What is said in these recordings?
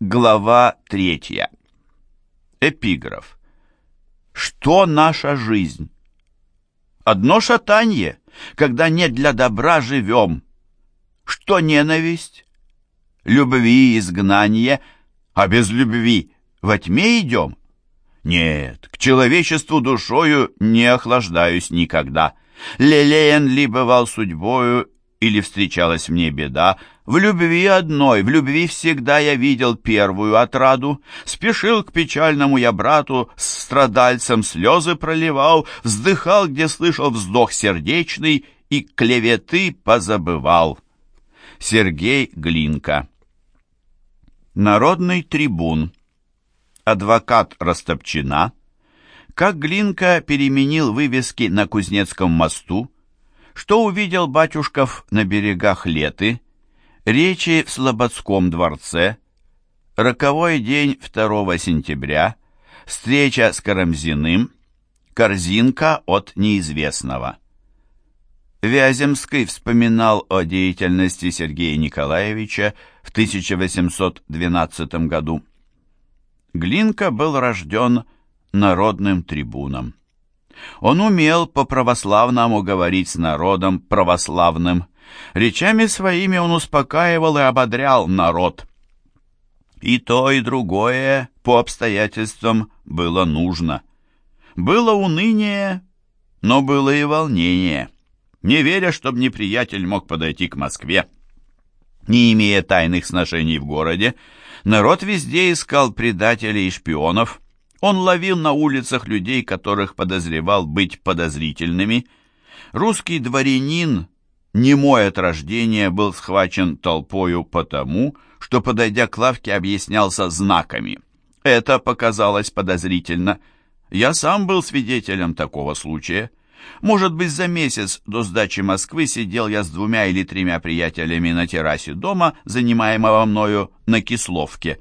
Глава третья. Эпиграф. Что наша жизнь? Одно шатанье, когда не для добра живем. Что ненависть? Любви изгнание, а без любви во тьме идем? Нет, к человечеству душою не охлаждаюсь никогда. Лелеян ли бывал судьбою, или встречалась мне беда, в любви одной, в любви всегда я видел первую отраду, спешил к печальному я брату, с страдальцем слезы проливал, вздыхал, где слышал вздох сердечный, и клеветы позабывал. Сергей Глинка. Народный трибун. Адвокат Растопчина. Как Глинка переменил вывески на Кузнецком мосту, что увидел батюшков на берегах Леты, речи в Слободском дворце, роковой день 2 сентября, встреча с Карамзиным, корзинка от неизвестного. Вяземский вспоминал о деятельности Сергея Николаевича в 1812 году. Глинка был рожден народным трибуном. Он умел по-православному говорить с народом православным. Речами своими он успокаивал и ободрял народ. И то, и другое по обстоятельствам было нужно. Было уныние, но было и волнение. Не веря, чтобы неприятель мог подойти к Москве. Не имея тайных сношений в городе, народ везде искал предателей и шпионов – он ловил на улицах людей, которых подозревал быть подозрительными. Русский дворянин, немой от рождения, был схвачен толпою потому, что, подойдя к лавке, объяснялся знаками. Это показалось подозрительно. Я сам был свидетелем такого случая. Может быть, за месяц до сдачи Москвы сидел я с двумя или тремя приятелями на террасе дома, занимаемого мною на Кисловке.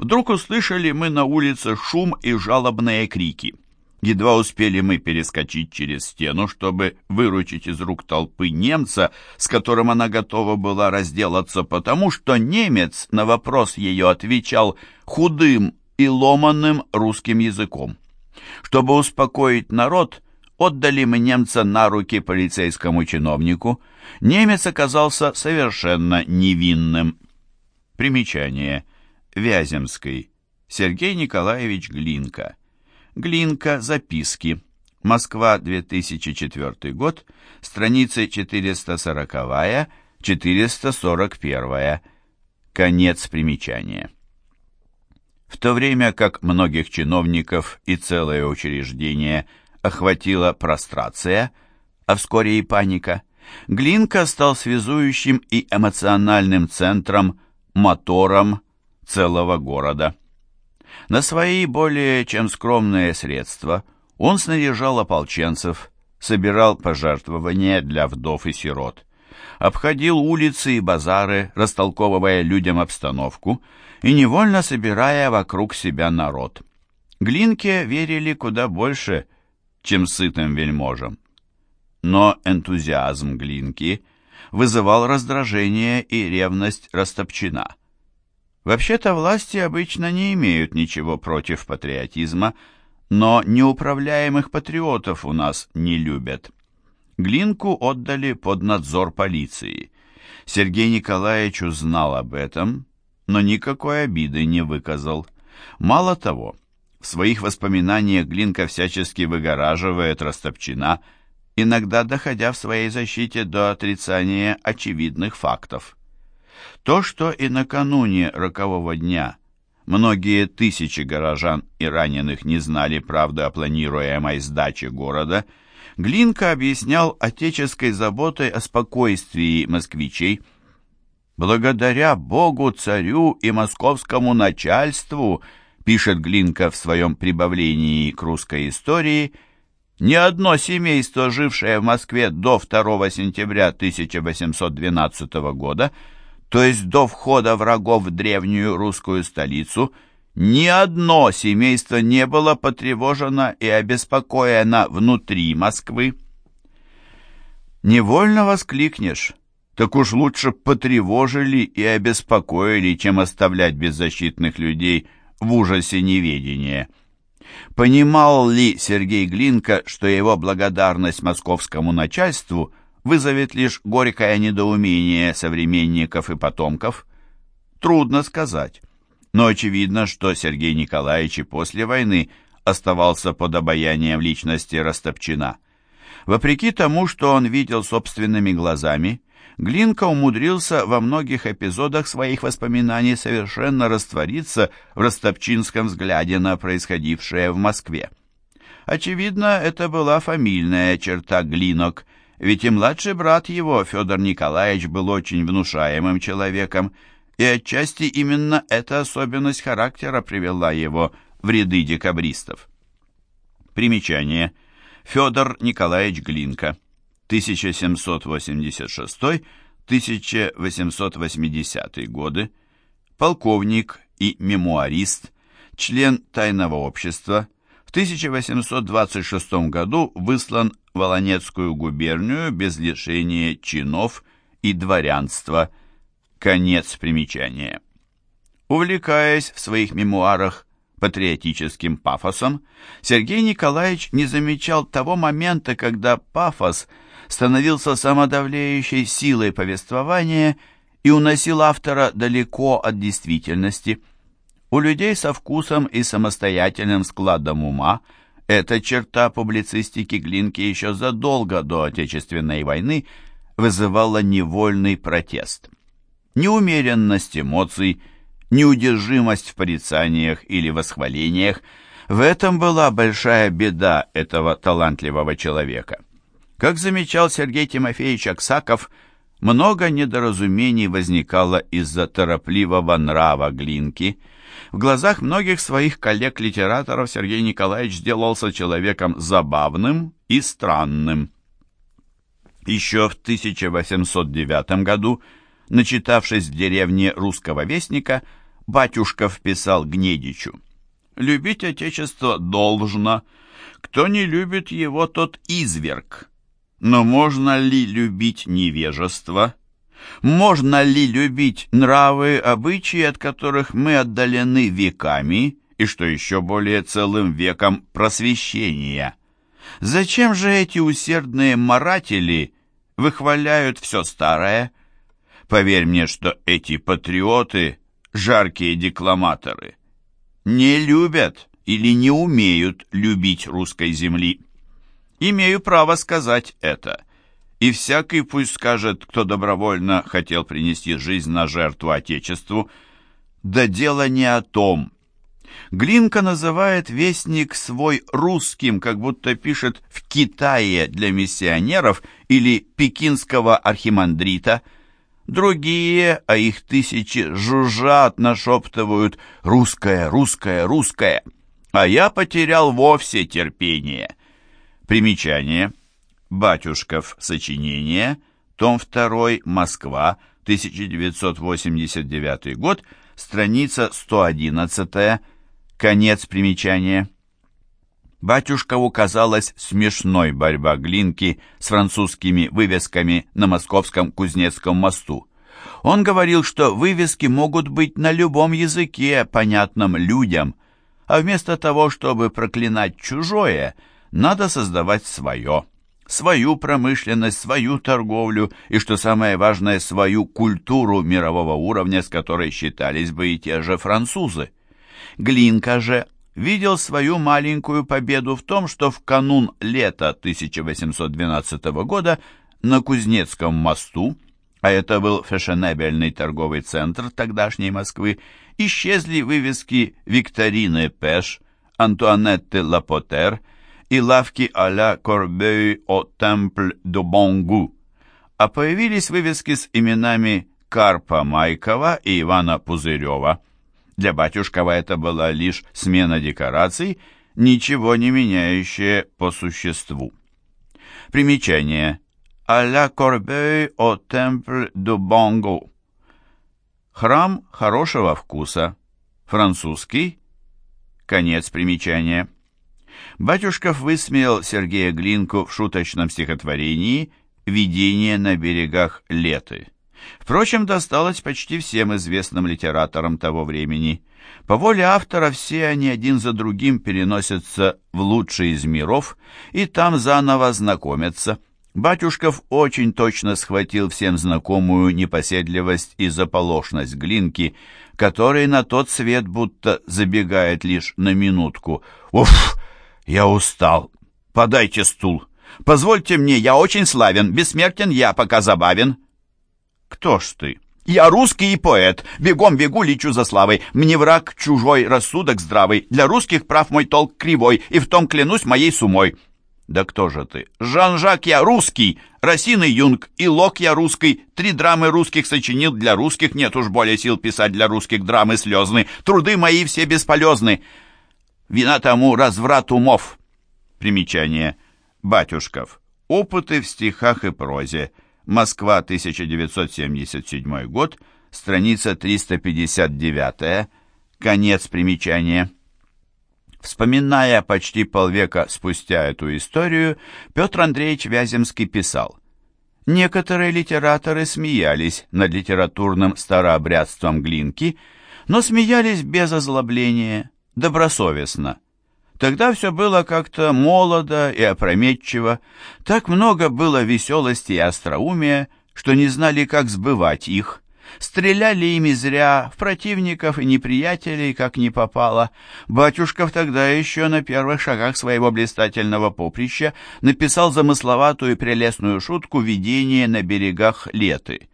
Вдруг услышали мы на улице шум и жалобные крики. Едва успели мы перескочить через стену, чтобы выручить из рук толпы немца, с которым она готова была разделаться, потому что немец на вопрос ее отвечал худым и ломанным русским языком. Чтобы успокоить народ, отдали мы немца на руки полицейскому чиновнику. Немец оказался совершенно невинным. Примечание. Вяземской. Сергей Николаевич Глинка. Глинка. Записки. Москва, 2004 год. Страницы 440-441. Конец примечания. В то время как многих чиновников и целое учреждение охватила прострация, а вскоре и паника, Глинка стал связующим и эмоциональным центром, мотором, целого города. На свои более чем скромные средства он снаряжал ополченцев, собирал пожертвования для вдов и сирот, обходил улицы и базары, растолковывая людям обстановку и невольно собирая вокруг себя народ. Глинке верили куда больше, чем сытым вельможам. Но энтузиазм Глинки вызывал раздражение и ревность Растопчина. Вообще-то власти обычно не имеют ничего против патриотизма, но неуправляемых патриотов у нас не любят. Глинку отдали под надзор полиции. Сергей Николаевич узнал об этом, но никакой обиды не выказал. Мало того, в своих воспоминаниях Глинка всячески выгораживает Растопчина, иногда доходя в своей защите до отрицания очевидных фактов. То, что и накануне рокового дня многие тысячи горожан и раненых не знали правды о планируемой сдаче города, Глинка объяснял отеческой заботой о спокойствии москвичей. «Благодаря Богу, царю и московскому начальству», пишет Глинка в своем прибавлении к русской истории, ни одно семейство, жившее в Москве до 2 сентября 1812 года, то есть до входа врагов в древнюю русскую столицу, ни одно семейство не было потревожено и обеспокоено внутри Москвы. Невольно воскликнешь, так уж лучше потревожили и обеспокоили, чем оставлять беззащитных людей в ужасе неведения. Понимал ли Сергей Глинка, что его благодарность московскому начальству вызовет лишь горькое недоумение современников и потомков? Трудно сказать. Но очевидно, что Сергей Николаевич и после войны оставался под обаянием личности Растопчина. Вопреки тому, что он видел собственными глазами, Глинка умудрился во многих эпизодах своих воспоминаний совершенно раствориться в растопчинском взгляде на происходившее в Москве. Очевидно, это была фамильная черта Глинок, ведь и младший брат его, Федор Николаевич, был очень внушаемым человеком, и отчасти именно эта особенность характера привела его в ряды декабристов. Примечание. Федор Николаевич Глинка, 1786-1880 годы, полковник и мемуарист, член тайного общества, в 1826 году выслан в Волонецкую губернию без лишения чинов и дворянства. Конец примечания. Увлекаясь в своих мемуарах патриотическим пафосом, Сергей Николаевич не замечал того момента, когда пафос становился самодавляющей силой повествования и уносил автора далеко от действительности. У людей со вкусом и самостоятельным складом ума эта черта публицистики Глинки еще задолго до Отечественной войны вызывала невольный протест. Неумеренность эмоций – неудержимость в порицаниях или восхвалениях. В этом была большая беда этого талантливого человека. Как замечал Сергей Тимофеевич Аксаков, много недоразумений возникало из-за торопливого нрава Глинки. В глазах многих своих коллег-литераторов Сергей Николаевич сделался человеком забавным и странным. Еще в 1809 году, начитавшись в деревне русского вестника, батюшка вписал Гнедичу. «Любить Отечество должно. Кто не любит его, тот изверг. Но можно ли любить невежество? Можно ли любить нравы, обычаи, от которых мы отдалены веками, и, что еще более, целым веком просвещения? Зачем же эти усердные маратели выхваляют все старое?» Поверь мне, что эти патриоты жаркие декламаторы, не любят или не умеют любить русской земли. Имею право сказать это, и всякий пусть скажет, кто добровольно хотел принести жизнь на жертву Отечеству, да дело не о том. Глинка называет вестник свой русским, как будто пишет в Китае для миссионеров или пекинского архимандрита – Другие, а их тысячи, жужжат, нашептывают «русское, русское, русское», а я потерял вовсе терпение. Примечание. Батюшков. Сочинение. Том 2. Москва. 1989 год. Страница 111. Конец примечания. Батюшкову казалась смешной борьба Глинки с французскими вывесками на московском Кузнецком мосту. Он говорил, что вывески могут быть на любом языке, понятном людям, а вместо того, чтобы проклинать чужое, надо создавать свое, свою промышленность, свою торговлю и, что самое важное, свою культуру мирового уровня, с которой считались бы и те же французы. Глинка же видел свою маленькую победу в том, что в канун лета 1812 года на Кузнецком мосту, а это был фешенебельный торговый центр тогдашней Москвы, исчезли вывески Викторины Пеш, Антуанетты Лапотер и лавки а-ля Корбей о Темпль до Бонгу, а появились вывески с именами Карпа Майкова и Ивана Пузырева. Для Батюшкова это была лишь смена декораций, ничего не меняющее по существу. Примечание. «А ла Корбей о Темпль du Бонго». Храм хорошего вкуса. Французский. Конец примечания. Батюшков высмеял Сергея Глинку в шуточном стихотворении «Видение на берегах Леты». Впрочем, досталось почти всем известным литераторам того времени. По воле автора все они один за другим переносятся в лучший из миров и там заново знакомятся. Батюшков очень точно схватил всем знакомую непоседливость и заполошность Глинки, который на тот свет будто забегает лишь на минутку. «Уф, я устал. Подайте стул. Позвольте мне, я очень славен, бессмертен я, пока забавен». «Кто ж ты?» «Я русский и поэт. Бегом бегу, лечу за славой. Мне враг чужой, рассудок здравый. Для русских прав мой толк кривой, и в том клянусь моей сумой». «Да кто же ты?» «Жан-Жак я русский, Росин Юнг, и Лок я русский. Три драмы русских сочинил для русских, нет уж более сил писать для русских драмы слезны. Труды мои все бесполезны. Вина тому разврат умов». Примечание. Батюшков. Опыты в стихах и прозе. Москва, 1977 год, страница 359, конец примечания. Вспоминая почти полвека спустя эту историю, Петр Андреевич Вяземский писал, «Некоторые литераторы смеялись над литературным старообрядством Глинки, но смеялись без озлобления, добросовестно. Тогда все было как-то молодо и опрометчиво, так много было веселости и остроумия, что не знали, как сбывать их. Стреляли ими зря, в противников и неприятелей, как не попало. Батюшков тогда еще на первых шагах своего блистательного поприща написал замысловатую и прелестную шутку «Видение на берегах Леты».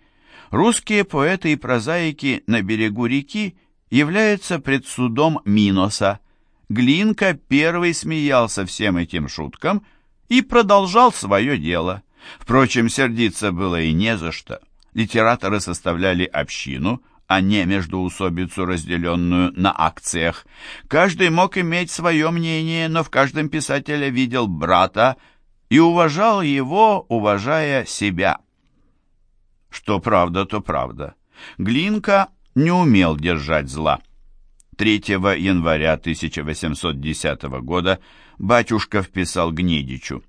Русские поэты и прозаики на берегу реки являются пред судом Миноса – Глинка первый смеялся всем этим шуткам и продолжал свое дело. Впрочем, сердиться было и не за что. Литераторы составляли общину, а не междуусобицу, разделенную на акциях. Каждый мог иметь свое мнение, но в каждом писателе видел брата и уважал его, уважая себя. Что правда, то правда. Глинка не умел держать зла. 3 января 1810 года батюшка вписал Гнедичу.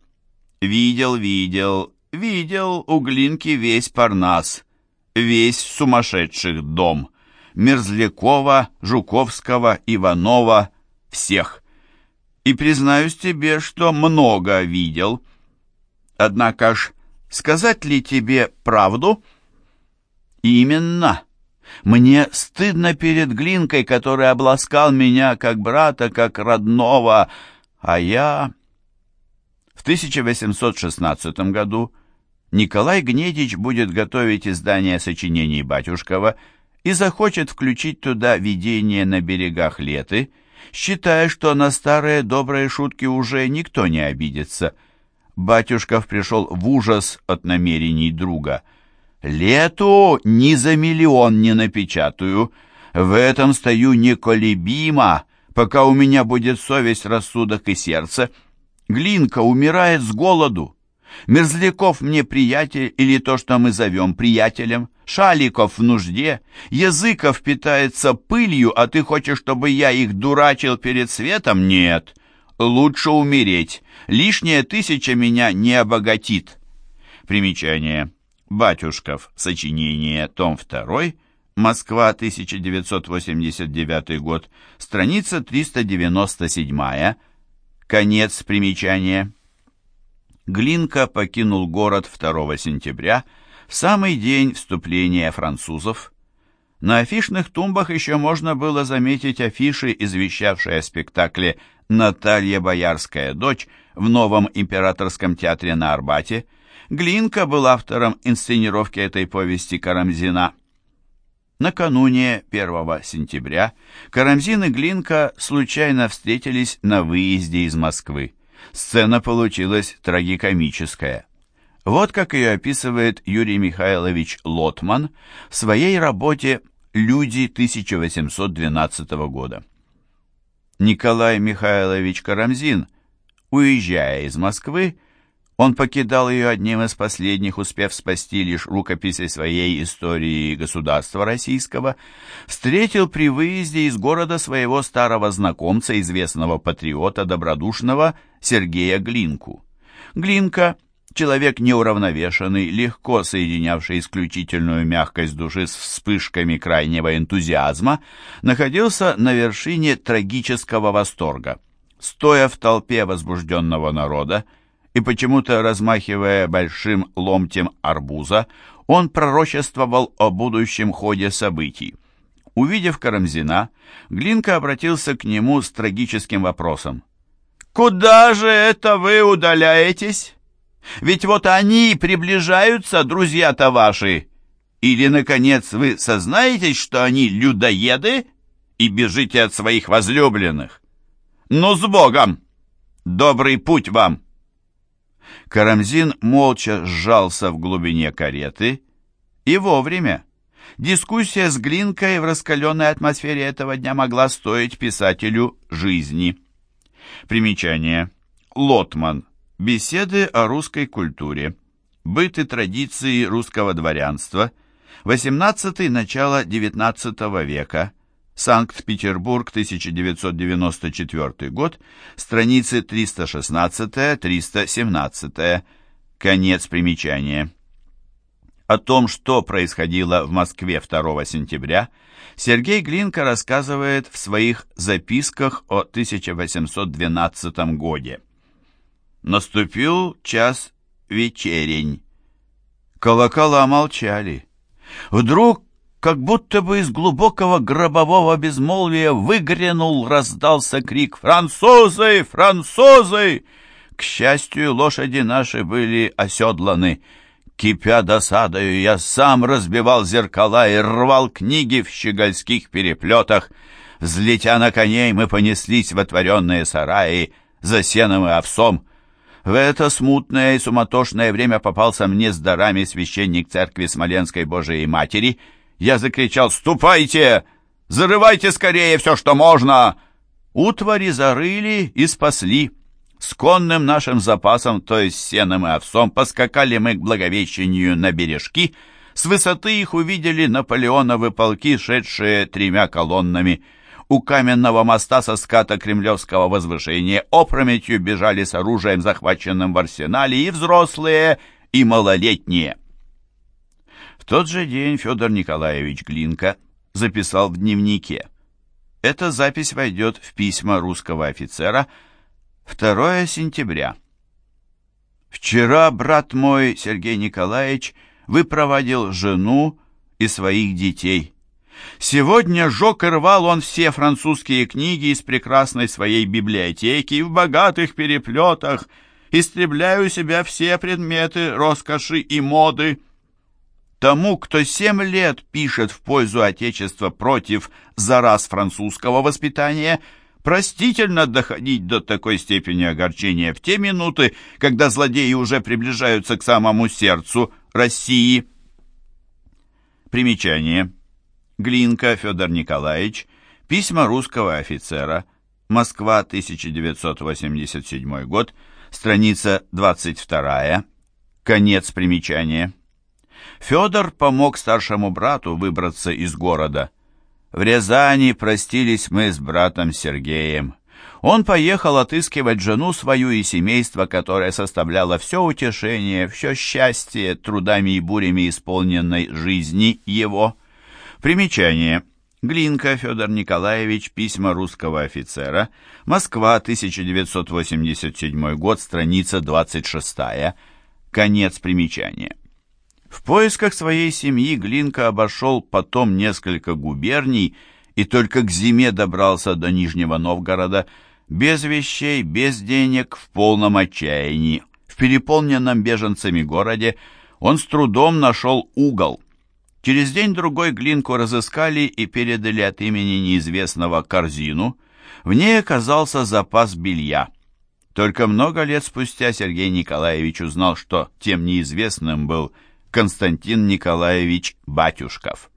«Видел, видел, видел у Глинки весь Парнас, весь сумасшедших дом, Мерзлякова, Жуковского, Иванова, всех. И признаюсь тебе, что много видел. Однако ж, сказать ли тебе правду?» «Именно». Мне стыдно перед Глинкой, который обласкал меня как брата, как родного, а я... В 1816 году Николай Гнедич будет готовить издание сочинений Батюшкова и захочет включить туда видение на берегах Леты, считая, что на старые добрые шутки уже никто не обидится. Батюшков пришел в ужас от намерений друга — Лету ни за миллион не напечатаю. В этом стою неколебимо, пока у меня будет совесть, рассудок и сердце. Глинка умирает с голоду. Мерзляков мне приятель или то, что мы зовем приятелем. Шаликов в нужде. Языков питается пылью, а ты хочешь, чтобы я их дурачил перед светом? Нет. Лучше умереть. Лишняя тысяча меня не обогатит. Примечание. Батюшков. Сочинение. Том 2. Москва, 1989 год. Страница 397. Конец примечания. Глинка покинул город 2 сентября, в самый день вступления французов. На афишных тумбах еще можно было заметить афиши, извещавшие о спектакле «Наталья Боярская дочь» в новом императорском театре на Арбате – Глинка был автором инсценировки этой повести Карамзина. Накануне 1 сентября Карамзин и Глинка случайно встретились на выезде из Москвы. Сцена получилась трагикомическая. Вот как ее описывает Юрий Михайлович Лотман в своей работе «Люди 1812 года». Николай Михайлович Карамзин, уезжая из Москвы, он покидал ее одним из последних, успев спасти лишь рукописи своей истории государства российского, встретил при выезде из города своего старого знакомца, известного патриота добродушного Сергея Глинку. Глинка, человек неуравновешенный, легко соединявший исключительную мягкость души с вспышками крайнего энтузиазма, находился на вершине трагического восторга. Стоя в толпе возбужденного народа и почему-то размахивая большим ломтем арбуза, он пророчествовал о будущем ходе событий. Увидев Карамзина, Глинка обратился к нему с трагическим вопросом. «Куда же это вы удаляетесь? Ведь вот они приближаются, друзья-то ваши. Или, наконец, вы сознаетесь, что они людоеды и бежите от своих возлюбленных? Ну, с Богом! Добрый путь вам!» Карамзин молча сжался в глубине кареты и вовремя. Дискуссия с Глинкой в раскаленной атмосфере этого дня могла стоить писателю жизни. Примечание. Лотман. Беседы о русской культуре. Быт и традиции русского дворянства. 18 начало XIX века. Санкт-Петербург, 1994 год. Страницы 316-317. Конец примечания. О том, что происходило в Москве 2 сентября, Сергей Глинка рассказывает в своих записках о 1812 годе. Наступил час вечерень. Колокола молчали. Вдруг, как будто бы из глубокого гробового безмолвия выгрянул, раздался крик «Французы! Французы!» К счастью, лошади наши были оседланы — Кипя досадою, я сам разбивал зеркала и рвал книги в щегольских переплетах. Взлетя на коней, мы понеслись в отворенные сараи за сеном и овсом. В это смутное и суматошное время попался мне с дарами священник церкви Смоленской Божией Матери. Я закричал «Ступайте! Зарывайте скорее все, что можно!» Утвари зарыли и спасли. С конным нашим запасом, то есть сеном и овсом, поскакали мы к Благовещению на бережки. С высоты их увидели Наполеоновы полки, шедшие тремя колоннами. У каменного моста со ската Кремлевского возвышения опрометью бежали с оружием, захваченным в арсенале, и взрослые, и малолетние. Тот же день Федор Николаевич Глинка записал в дневнике. Эта запись войдет в письма русского офицера – 2 сентября. Вчера брат мой, Сергей Николаевич, выпроводил жену и своих детей. Сегодня жег и рвал он все французские книги из прекрасной своей библиотеки в богатых переплетах, истребляя у себя все предметы роскоши и моды. Тому, кто семь лет пишет в пользу Отечества против зараз французского воспитания – Простительно доходить до такой степени огорчения в те минуты, когда злодеи уже приближаются к самому сердцу России. Примечание. Глинка Федор Николаевич. Письма русского офицера. Москва, 1987 год. Страница 22. Конец примечания. Федор помог старшему брату выбраться из города. В Рязани простились мы с братом Сергеем. Он поехал отыскивать жену свою и семейство, которое составляло все утешение, все счастье трудами и бурями исполненной жизни его. Примечание. Глинка Федор Николаевич, письма русского офицера, Москва, 1987 год, страница 26. Конец примечания. Поисках своей семьи Глинка обошел потом несколько губерний и только к зиме добрался до Нижнего Новгорода без вещей, без денег, в полном отчаянии. В переполненном беженцами городе он с трудом нашел угол. Через день-другой Глинку разыскали и передали от имени неизвестного корзину. В ней оказался запас белья. Только много лет спустя Сергей Николаевич узнал, что тем неизвестным был Константин Николаевич Батюшков.